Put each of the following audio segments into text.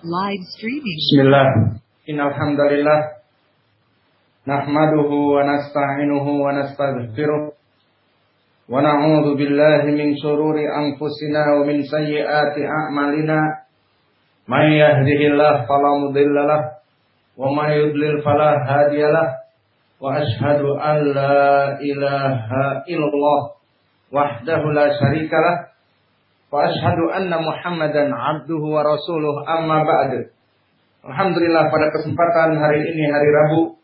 Live streaming. Bismillah. Innal hamdalillah nahmaduhu wa nasta'inuhu wa nastaghfiruh wa na'udzu billahi min shururi anfusina wa min sayyiati a'malina. May yahdihillahu fala wa may yudlil fala hadiyalah. Wa ashhadu an la ilaha illallah wahdahu la syarikalah Anna Muhammadan abduhu wa rasuluh amma ba'd. Alhamdulillah pada kesempatan hari ini hari Rabu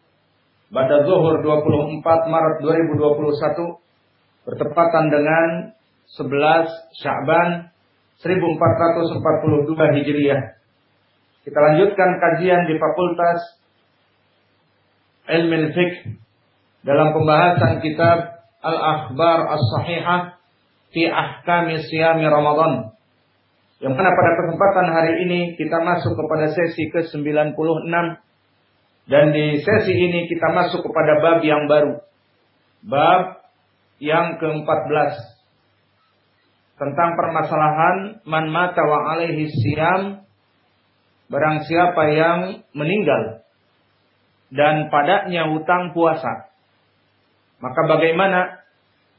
pada zuhur 24 Maret 2021 bertepatan dengan 11 Sya'ban 1442 Hijriah. Kita lanjutkan kajian di Fakultas Ilmu Fiqh dalam pembahasan kitab Al-Akhbar As-Sahihah fi ahkami siyami Ramadan. Yang mana pada kesempatan hari ini kita masuk kepada sesi ke-96 dan di sesi ini kita masuk kepada bab yang baru. Bab yang ke-14 tentang permasalahan man mata wa alaihi siyam barang siapa yang meninggal dan padanya hutang puasa. Maka bagaimana?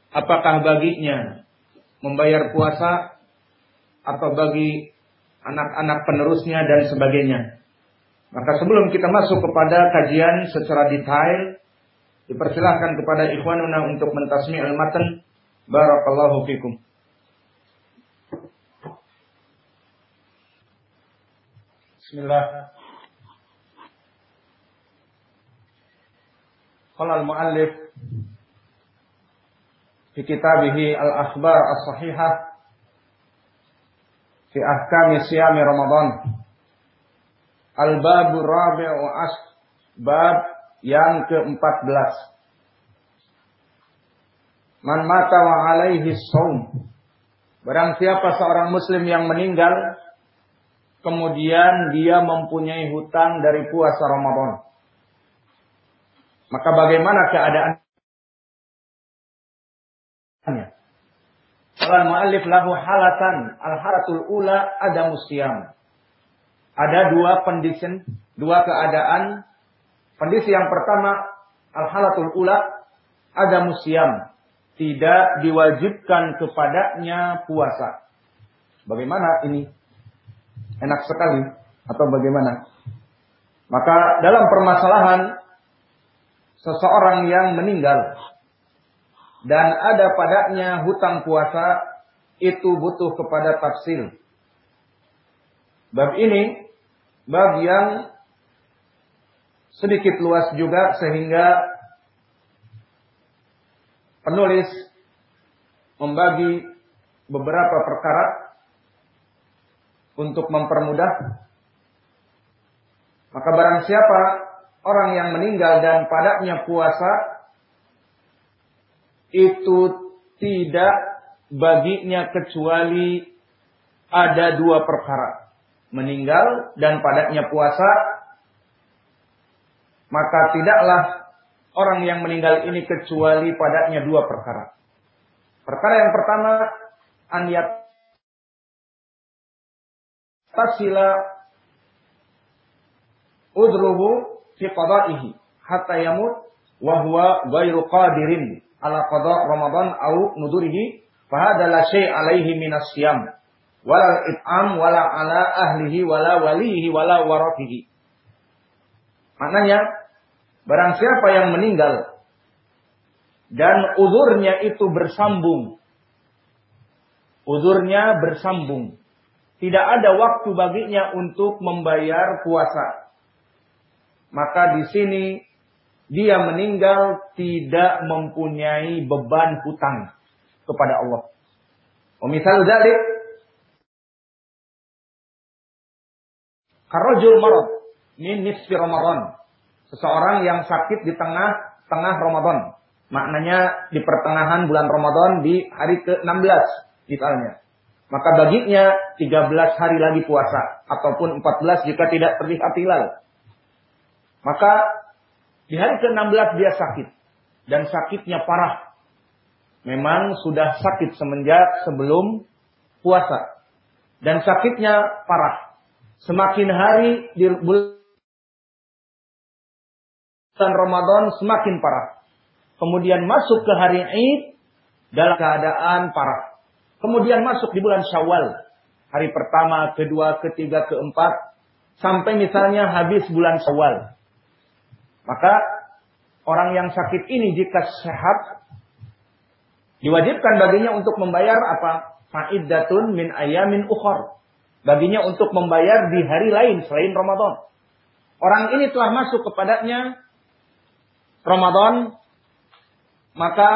Apakah baginya membayar puasa atau bagi anak-anak penerusnya dan sebagainya. Maka sebelum kita masuk kepada kajian secara detail, dipersilahkan kepada ikhwanuna untuk mentasmi al-matan. Barakallahu fikum. Bismillah. Qala al-muallif fi kitabihi al-akhbar as-sahihah fi ahkami siyami Ramadan. Al-babu rabi'u as bab yang ke-14. Man mata wa alaihi saum. Barang siapa seorang muslim yang meninggal kemudian dia mempunyai hutang dari puasa Ramadan. Maka bagaimana keadaan Kalau mu'allif lahu halatan. Al-halatul ula ada musyam. Ada dua condition, dua keadaan. Kondisi yang pertama, al-halatul ula ada musyam. Tidak diwajibkan kepadanya puasa. Bagaimana ini? Enak sekali atau bagaimana? Maka dalam permasalahan seseorang yang meninggal dan ada padanya hutang puasa itu butuh kepada tafsir. Bab ini bab yang sedikit luas juga sehingga penulis membagi beberapa perkara untuk mempermudah. Maka barang siapa orang yang meninggal dan padanya puasa itu tidak baginya kecuali ada dua perkara. Meninggal dan padanya puasa. Maka tidaklah orang yang meninggal ini kecuali padanya dua perkara. Perkara yang pertama, aniyat tasila udruhu fi qada'ihi hatta yamut wa huwa ghairu qadirin ala qada Ramadan au nudurihi fahada la syai' alaihi minas siyam wala it'am wala ala ahlihi wala walihi wala warathihi. Maknanya barang siapa yang meninggal dan uzurnya itu bersambung. Uzurnya bersambung. Tidak ada waktu baginya untuk membayar puasa. Maka di sini dia meninggal tidak mempunyai beban hutang kepada Allah. Misal dari Karojul marad min nisfi Ramadan. Seseorang yang sakit di tengah-tengah Ramadan. Maknanya di pertengahan bulan Ramadan di hari ke-16 misalnya. Maka baginya 13 hari lagi puasa. Ataupun 14 jika tidak terlihat hilal. Maka di hari ke-16 dia sakit. Dan sakitnya parah. Memang sudah sakit semenjak sebelum puasa. Dan sakitnya parah. Semakin hari di bulan Ramadan semakin parah. Kemudian masuk ke hari Id dalam keadaan parah. Kemudian masuk di bulan Syawal. Hari pertama, kedua, ketiga, keempat. Sampai misalnya habis bulan Syawal. Maka orang yang sakit ini jika sehat diwajibkan baginya untuk membayar apa? Faidatun min ayamin ukhor. Baginya untuk membayar di hari lain selain Ramadan. Orang ini telah masuk kepadanya Ramadan maka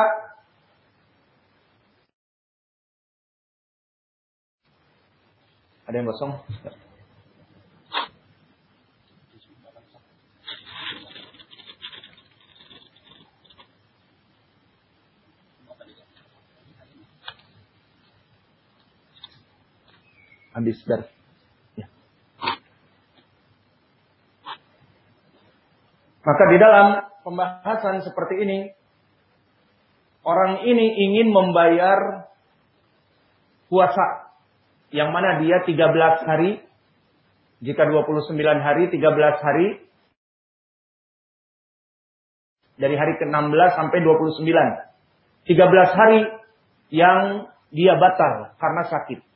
ada yang kosong? Habis dar. Ya. Maka di dalam pembahasan seperti ini orang ini ingin membayar puasa yang mana dia 13 hari jika 29 hari 13 hari dari hari ke-16 sampai 29 13 hari yang dia batal karena sakit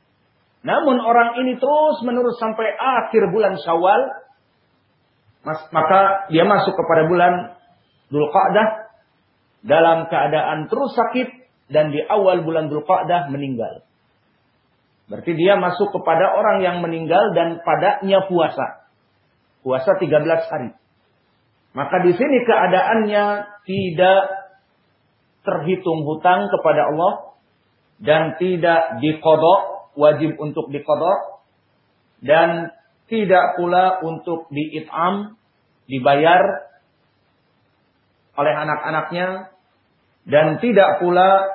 namun orang ini terus menerus sampai akhir bulan Syawal maka dia masuk kepada bulan Dzulqa'dah dalam keadaan terus sakit dan di awal bulan Dzulqa'dah meninggal. Berarti dia masuk kepada orang yang meninggal dan padanya puasa. Puasa 13 hari. Maka di sini keadaannya tidak terhitung hutang kepada Allah dan tidak dikodok, wajib untuk dikodok dan tidak pula untuk diitam, dibayar oleh anak-anaknya dan tidak pula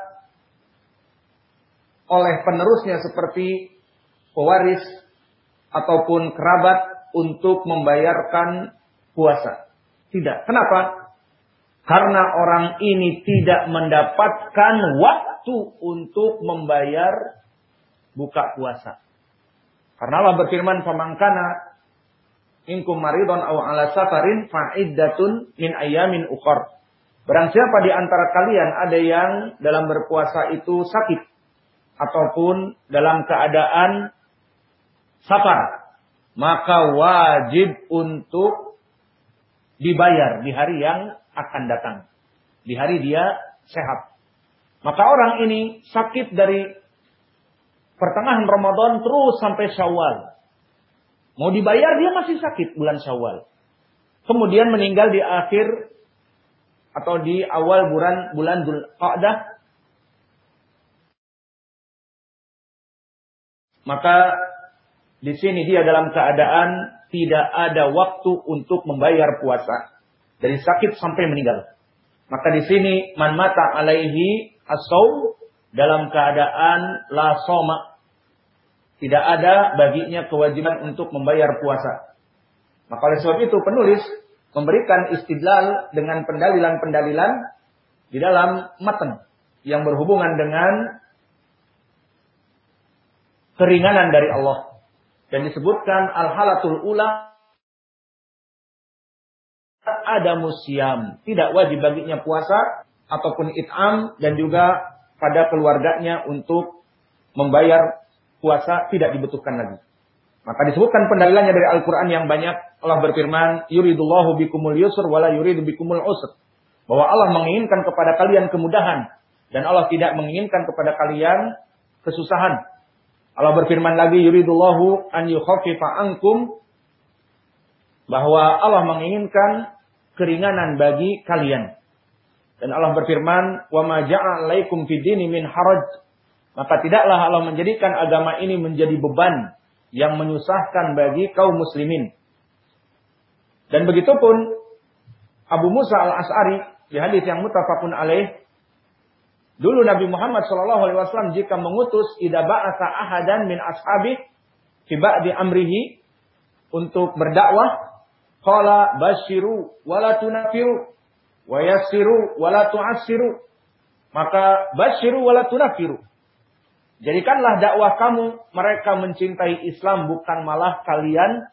oleh penerusnya seperti pewaris ataupun kerabat untuk membayarkan puasa. Tidak. Kenapa? Karena orang ini tidak mendapatkan waktu untuk membayar buka puasa. Karena Allah berfirman, "Famangkana inkum maridon aw ala safarin fa'iddatun min ayamin ukhra." Barang siapa di antara kalian ada yang dalam berpuasa itu sakit ataupun dalam keadaan safar, maka wajib untuk dibayar di hari yang akan datang. Di hari dia sehat. Maka orang ini sakit dari pertengahan Ramadan terus sampai Syawal. Mau dibayar dia masih sakit bulan Syawal. Kemudian meninggal di akhir atau di awal bulan bulan Dzulqa'dah maka di sini dia dalam keadaan tidak ada waktu untuk membayar puasa dari sakit sampai meninggal. Maka di sini man mata alaihi asau dalam keadaan la soma tidak ada baginya kewajiban untuk membayar puasa. Maka oleh sebab itu penulis memberikan istidlal dengan pendalilan-pendalilan di dalam matan yang berhubungan dengan keringanan dari Allah. Dan disebutkan al-halatul ula ada musiam. Tidak wajib baginya puasa ataupun it'am dan juga pada keluarganya untuk membayar puasa tidak dibutuhkan lagi. Maka disebutkan pendalilannya dari Al-Quran yang banyak. Allah berfirman, Yuridullahu bikumul yusr wala yuridu bikumul usr. Bahwa Allah menginginkan kepada kalian kemudahan. Dan Allah tidak menginginkan kepada kalian kesusahan. Allah berfirman lagi, Yuridullahu an yukhafifa ankum. Bahwa Allah menginginkan keringanan bagi kalian. Dan Allah berfirman, Wa ma ja'alaikum fidini min haraj. Maka tidaklah Allah menjadikan agama ini menjadi beban yang menyusahkan bagi kaum muslimin. Dan begitu pun Abu Musa al-As'ari di hadis yang mutafakun alaih Dulu Nabi Muhammad Wasallam jika mengutus ba'asa ahadan min ashabi fi ba'di amrihi untuk berdakwah, qala basyiru wala tunafiru wa yassiru wala tu'assiru. Maka basyiru wala tunafiru. Jadikanlah dakwah kamu mereka mencintai Islam bukan malah kalian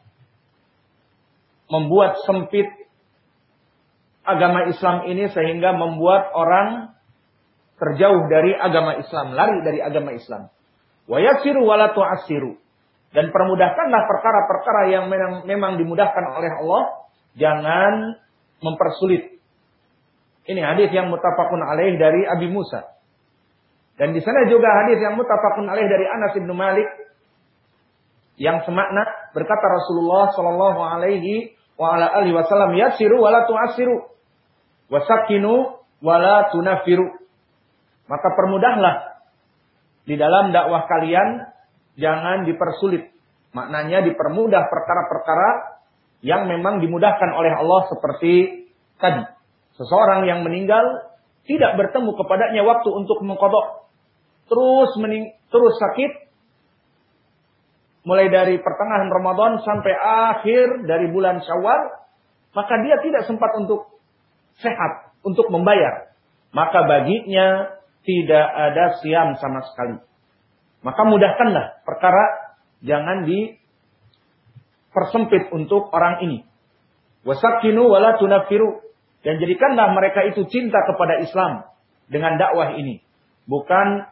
membuat sempit agama Islam ini sehingga membuat orang terjauh dari agama Islam, lari dari agama Islam. Wa tu'assiru. Dan permudahkanlah perkara-perkara yang memang, memang dimudahkan oleh Allah, jangan mempersulit. Ini hadis yang mutafakun alaih dari Abi Musa. Dan di sana juga hadis yang mutafakun alaih dari Anas bin Malik yang semakna berkata Rasulullah sallallahu alaihi wa ala alihi wasallam yasiru wala tu'asiru wasakinu wala tunafiru. Maka permudahlah di dalam dakwah kalian jangan dipersulit. Maknanya dipermudah perkara-perkara yang memang dimudahkan oleh Allah seperti tadi. Seseorang yang meninggal tidak bertemu kepadanya waktu untuk mengkodok terus mening terus sakit mulai dari pertengahan Ramadan sampai akhir dari bulan Syawal, maka dia tidak sempat untuk sehat, untuk membayar. Maka baginya tidak ada siam sama sekali. Maka mudahkanlah perkara jangan dipersempit untuk orang ini. Wasakinu wala tunafiru. Dan jadikanlah mereka itu cinta kepada Islam dengan dakwah ini. Bukan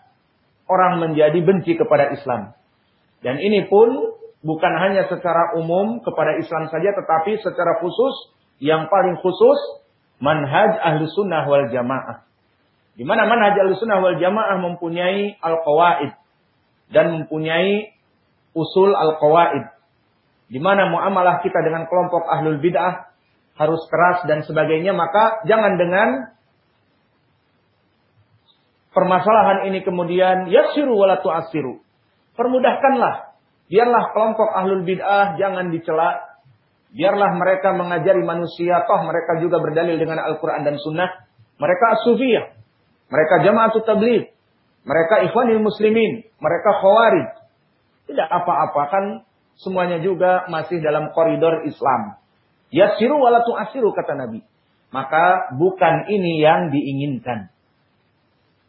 orang menjadi benci kepada Islam. Dan ini pun bukan hanya secara umum kepada Islam saja, tetapi secara khusus, yang paling khusus, manhaj ahlu sunnah wal jamaah. Di mana manhaj ahlu sunnah wal jamaah mempunyai al-qawaid. Dan mempunyai usul al-qawaid. Di mana muamalah kita dengan kelompok ahlul bid'ah harus keras dan sebagainya, maka jangan dengan permasalahan ini kemudian yassiru wala tu'assiru. Permudahkanlah. Biarlah kelompok ahlul bid'ah jangan dicela. Biarlah mereka mengajari manusia. Toh mereka juga berdalil dengan Al-Quran dan Sunnah. Mereka asufiyah. Mereka jama'atut tabligh. Mereka ikhwanil muslimin. Mereka khawarij. Tidak apa-apa kan semuanya juga masih dalam koridor Islam. Yassiru wala tu'assiru kata Nabi. Maka bukan ini yang diinginkan.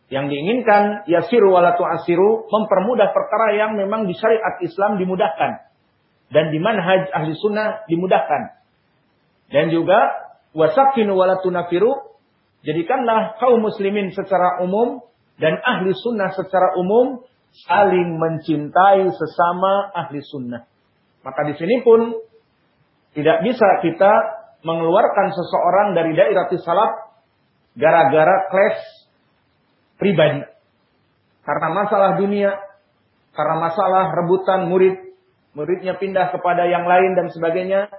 Yang diinginkan yasiru wala tu'asiru mempermudah perkara yang memang di syariat Islam dimudahkan dan di manhaj ahli sunnah dimudahkan. Dan juga wasakinu wala tunafiru jadikanlah kaum muslimin secara umum dan ahli sunnah secara umum saling mencintai sesama ahli sunnah. Maka di sini pun tidak bisa kita mengeluarkan seseorang dari daerah salaf gara-gara clash pribadi. Karena masalah dunia, karena masalah rebutan murid, muridnya pindah kepada yang lain dan sebagainya,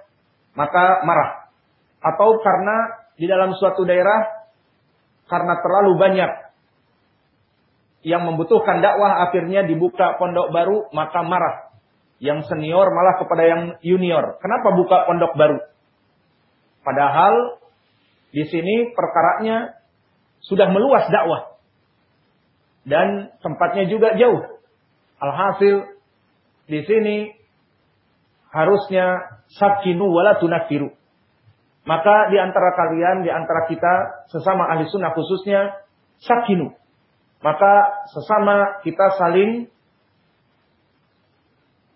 maka marah. Atau karena di dalam suatu daerah, karena terlalu banyak yang membutuhkan dakwah akhirnya dibuka pondok baru, maka marah. Yang senior malah kepada yang junior. Kenapa buka pondok baru? Padahal di sini perkaranya sudah meluas dakwah dan tempatnya juga jauh. Alhasil di sini harusnya sakinu wala tunafiru. Maka di antara kalian, di antara kita sesama ahli sunnah khususnya sakinu. Maka sesama kita saling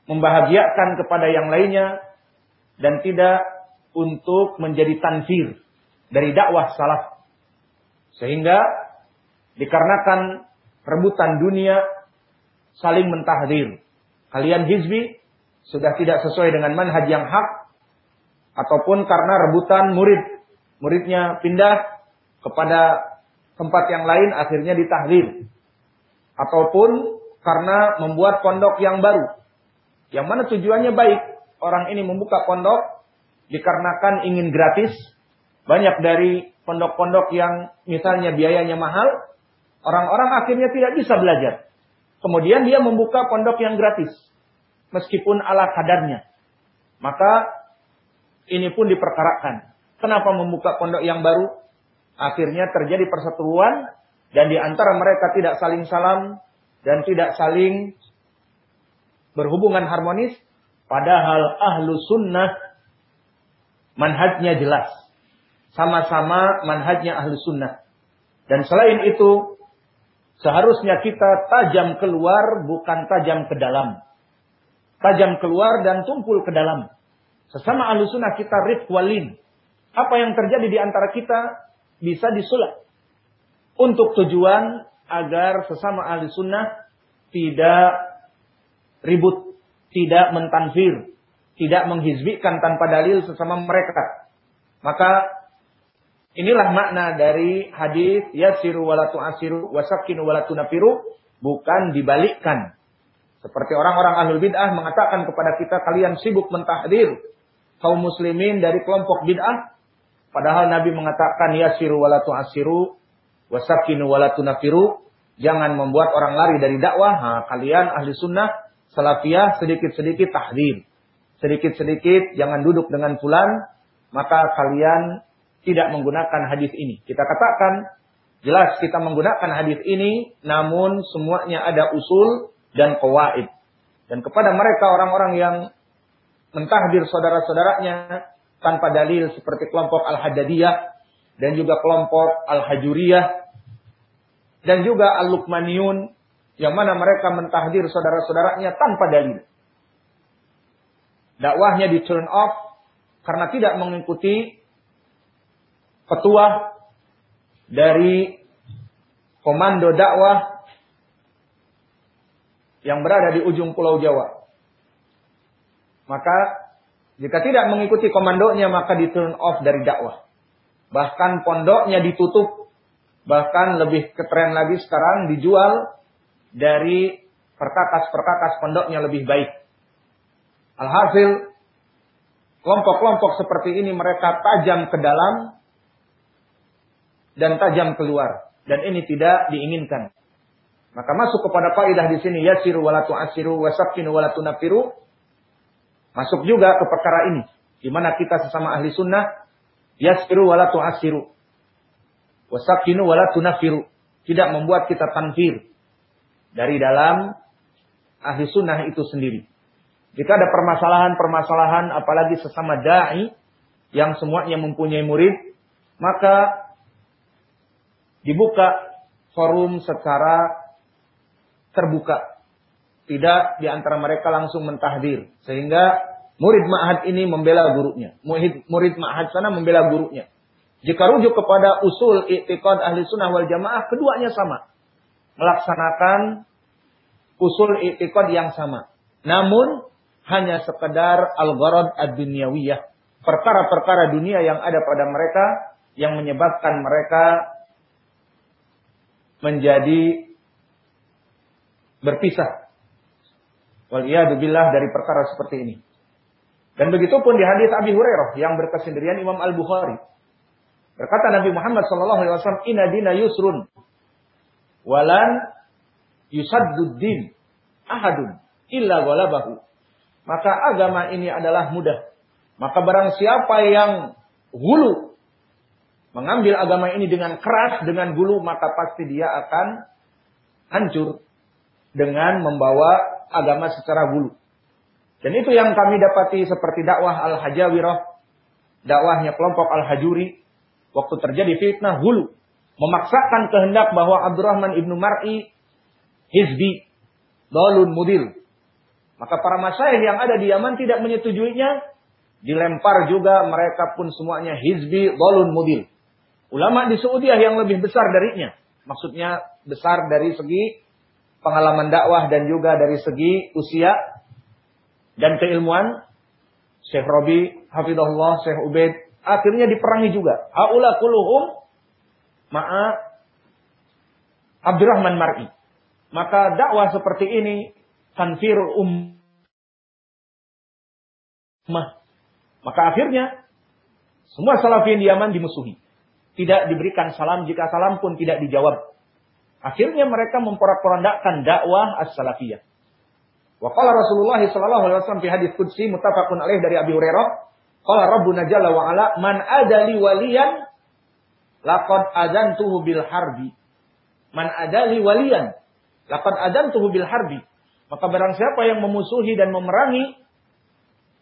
membahagiakan kepada yang lainnya dan tidak untuk menjadi tanfir dari dakwah salaf. Sehingga dikarenakan rebutan dunia, saling mentahdir. Kalian hizbi sudah tidak sesuai dengan manhaj yang hak, ataupun karena rebutan murid. Muridnya pindah kepada tempat yang lain, akhirnya ditahdir. Ataupun karena membuat pondok yang baru. Yang mana tujuannya baik. Orang ini membuka pondok dikarenakan ingin gratis. Banyak dari pondok-pondok yang misalnya biayanya mahal, Orang-orang akhirnya tidak bisa belajar. Kemudian dia membuka pondok yang gratis. Meskipun ala kadarnya. Maka ini pun diperkarakan. Kenapa membuka pondok yang baru? Akhirnya terjadi perseteruan. Dan di antara mereka tidak saling salam. Dan tidak saling berhubungan harmonis. Padahal ahlu sunnah manhajnya jelas. Sama-sama manhajnya ahlu sunnah. Dan selain itu Seharusnya kita tajam keluar bukan tajam ke dalam. Tajam keluar dan tumpul ke dalam. Sesama ahlu sunnah kita ritwalin. Apa yang terjadi di antara kita bisa disulap. Untuk tujuan agar sesama ahli sunnah tidak ribut, tidak mentanfir, tidak menghizbikan tanpa dalil sesama mereka. Maka inilah makna dari hadis yasiru walatu asiru wasakinu walatu nafiru bukan dibalikkan. Seperti orang-orang ahlul bid'ah mengatakan kepada kita kalian sibuk mentahdir kaum muslimin dari kelompok bid'ah padahal Nabi mengatakan yasiru walatu asiru wasakinu walatu nafiru Jangan membuat orang lari dari dakwah. Ha, kalian ahli sunnah, salafiyah, sedikit-sedikit tahdir. Sedikit-sedikit jangan duduk dengan fulan. Maka kalian tidak menggunakan hadis ini. Kita katakan, jelas kita menggunakan hadis ini. Namun semuanya ada usul dan kawaid. Dan kepada mereka orang-orang yang mentahdir saudara-saudaranya tanpa dalil seperti kelompok Al-Haddadiyah dan juga kelompok Al-Hajuriyah dan juga Al-Luqmaniyun yang mana mereka mentahdir saudara-saudaranya tanpa dalil. Dakwahnya di turn off karena tidak mengikuti petuah dari komando dakwah yang berada di ujung pulau Jawa. Maka jika tidak mengikuti komandonya maka di turn off dari dakwah. Bahkan pondoknya ditutup Bahkan lebih keren lagi sekarang dijual dari perkakas-perkakas pondoknya lebih baik. Alhasil, kelompok-kelompok seperti ini mereka tajam ke dalam dan tajam keluar. Dan ini tidak diinginkan. Maka masuk kepada kaidah di sini yasiru walatu asiru wasakinu walatu nafiru. Masuk juga ke perkara ini. Di mana kita sesama ahli sunnah yasiru walatu asiru. Wasakinu wala tunafiru. Tidak membuat kita tanfir. Dari dalam ahli sunnah itu sendiri. Jika ada permasalahan-permasalahan apalagi sesama da'i yang semuanya mempunyai murid, maka dibuka forum secara terbuka. Tidak di antara mereka langsung mentahdir. Sehingga murid ma'had ini membela gurunya. Murid, murid ma'had sana membela gurunya. Jika rujuk kepada usul i'tiqad ahli sunnah wal jamaah, keduanya sama. Melaksanakan usul i'tiqad yang sama. Namun, hanya sekedar al-gharad ad-dunyawiyah. Perkara-perkara dunia yang ada pada mereka, yang menyebabkan mereka menjadi berpisah. Waliyahdubillah dari perkara seperti ini. Dan begitu pun di hadis Abi Hurairah yang berkesendirian Imam Al-Bukhari. Berkata Nabi Muhammad sallallahu alaihi wasallam, "Inna dina yusrun walan yusaddud din ahadun illa ghalabahu." Maka agama ini adalah mudah. Maka barang siapa yang hulu mengambil agama ini dengan keras, dengan gulu, maka pasti dia akan hancur dengan membawa agama secara gulu. Dan itu yang kami dapati seperti dakwah Al-Hajawirah, dakwahnya kelompok Al-Hajuri, Waktu terjadi fitnah hulu. Memaksakan kehendak bahwa Abdurrahman ibnu Mar'i hizbi. Dalun mudil. Maka para masyayikh yang ada di Yaman tidak menyetujuinya. Dilempar juga mereka pun semuanya hizbi dalun mudil. Ulama di Saudiah yang lebih besar darinya. Maksudnya besar dari segi pengalaman dakwah dan juga dari segi usia dan keilmuan. Syekh Robi, Hafidahullah, Syekh Ubaid, akhirnya diperangi juga. Haula kuluhum ma'a Abdurrahman Mar'i. Maka dakwah seperti ini tanfir ummah. Maka akhirnya semua salafin di Yaman dimusuhi. Tidak diberikan salam jika salam pun tidak dijawab. Akhirnya mereka memporak-porandakan dakwah as-salafiyah. Wa qala Rasulullah sallallahu alaihi wasallam fi hadis qudsi muttafaqun alaih dari Abi Hurairah Qala Rabbuna Jalla wa Ala, "Man adali waliyan laqad adantuhu bil harbi." Man adali waliyan laqad adantuhu bil harbi. Maka barang siapa yang memusuhi dan memerangi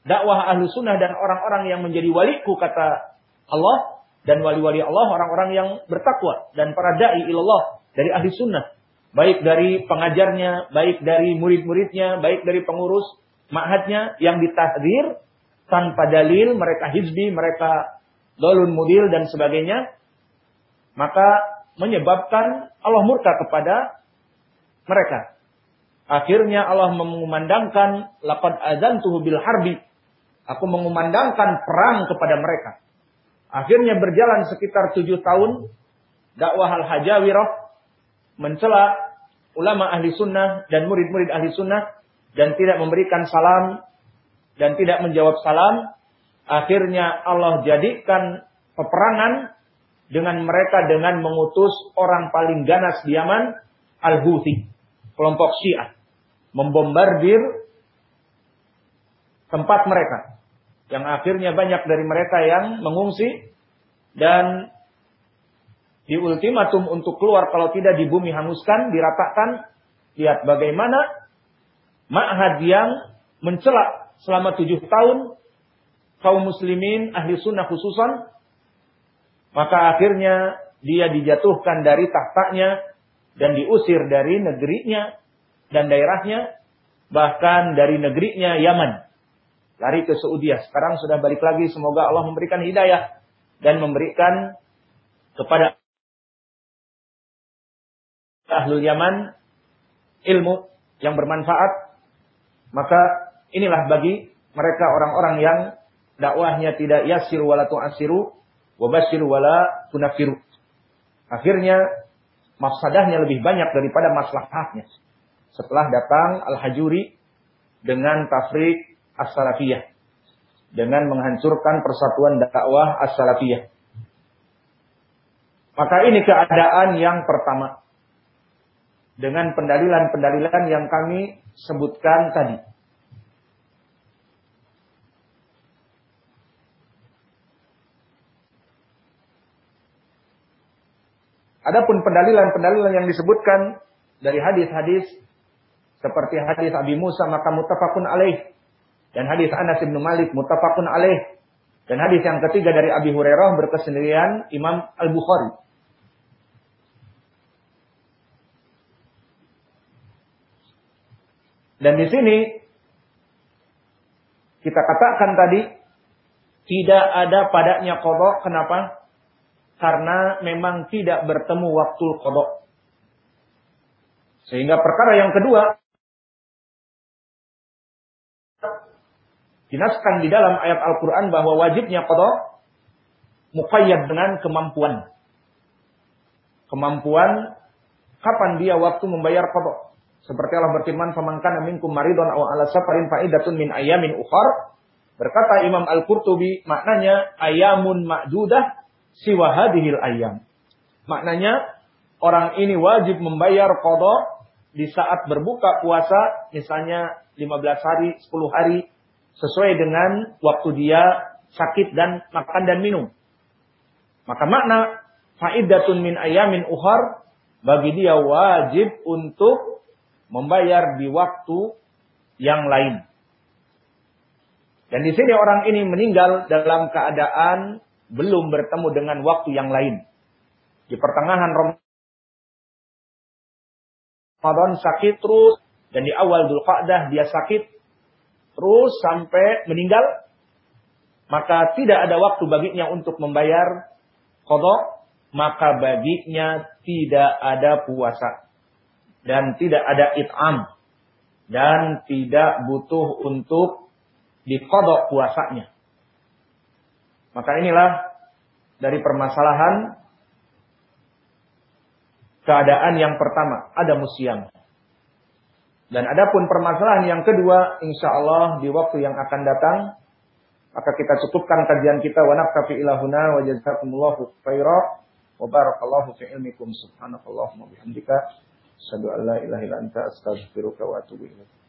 dakwah ahlu sunnah dan orang-orang yang menjadi waliku kata Allah dan wali-wali Allah orang-orang yang bertakwa dan para dai ilallah dari ahli sunnah baik dari pengajarnya, baik dari murid-muridnya, baik dari pengurus ma'hadnya yang ditahdir tanpa dalil, mereka hizbi, mereka dolun mudil dan sebagainya, maka menyebabkan Allah murka kepada mereka. Akhirnya Allah mengumandangkan laqad adzantuhu bil harbi. Aku mengumandangkan perang kepada mereka. Akhirnya berjalan sekitar tujuh tahun dakwah al-hajawirah mencela ulama ahli sunnah dan murid-murid ahli sunnah dan tidak memberikan salam dan tidak menjawab salam. Akhirnya Allah jadikan peperangan dengan mereka dengan mengutus orang paling ganas di Yaman, Al-Houthi, kelompok Syiah, membombardir tempat mereka. Yang akhirnya banyak dari mereka yang mengungsi dan di ultimatum untuk keluar kalau tidak di bumi hanguskan, diratakan. Lihat bagaimana ma'had yang mencela selama tujuh tahun kaum muslimin ahli sunnah khususan maka akhirnya dia dijatuhkan dari tahtanya dan diusir dari negerinya dan daerahnya. Bahkan dari negerinya Yaman. Lari ke Saudi. Sekarang sudah balik lagi. Semoga Allah memberikan hidayah. Dan memberikan kepada ahlul Yaman ilmu yang bermanfaat. Maka inilah bagi mereka orang-orang yang dakwahnya tidak yasir wala tu'asiru Wabashir wala tunafiru. Akhirnya mafsadahnya lebih banyak daripada maslahatnya. Setelah datang Al-Hajuri dengan tafrik as-salafiyah. Dengan menghancurkan persatuan dakwah as-salafiyah. Maka ini keadaan yang pertama. Dengan pendalilan-pendalilan yang kami sebutkan tadi. Adapun pendalilan-pendalilan yang disebutkan dari hadis-hadis seperti hadis Abi Musa maka mutafakun alaih dan hadis Anas bin Malik mutafakun alaih dan hadis yang ketiga dari Abi Hurairah berkesendirian Imam Al-Bukhari. Dan di sini kita katakan tadi tidak ada padanya kodok. Kenapa? karena memang tidak bertemu waktu kodok. Sehingga perkara yang kedua, dinaskan di dalam ayat Al-Quran bahwa wajibnya kodok muqayyad dengan kemampuan. Kemampuan kapan dia waktu membayar kodok. Seperti Allah berfirman, "Faman minkum maridun aw ala safarin fa'idatun min ayamin ukhar." Berkata Imam Al-Qurtubi, maknanya ayamun ma'dudah siwa hadhil ayam. Maknanya orang ini wajib membayar kodok di saat berbuka puasa misalnya 15 hari, 10 hari sesuai dengan waktu dia sakit dan makan dan minum. Maka makna faidatun min ayamin uhar bagi dia wajib untuk membayar di waktu yang lain. Dan di sini orang ini meninggal dalam keadaan belum bertemu dengan waktu yang lain. Di pertengahan Ramadan sakit terus dan di awal Dzulqa'dah dia sakit terus sampai meninggal maka tidak ada waktu baginya untuk membayar kodok maka baginya tidak ada puasa dan tidak ada it'am dan tidak butuh untuk dikodok puasanya. Maka inilah dari permasalahan keadaan yang pertama, ada musiam. Dan adapun permasalahan yang kedua, insya Allah di waktu yang akan datang, maka kita cukupkan kajian kita. Wa naktafi ilahuna wa jazakumullahu khaira wa barakallahu fi ilmikum. Subhanakallahumma bihamdika. Asyhadu an la ilaha illa anta astaghfiruka wa atubu ilaik.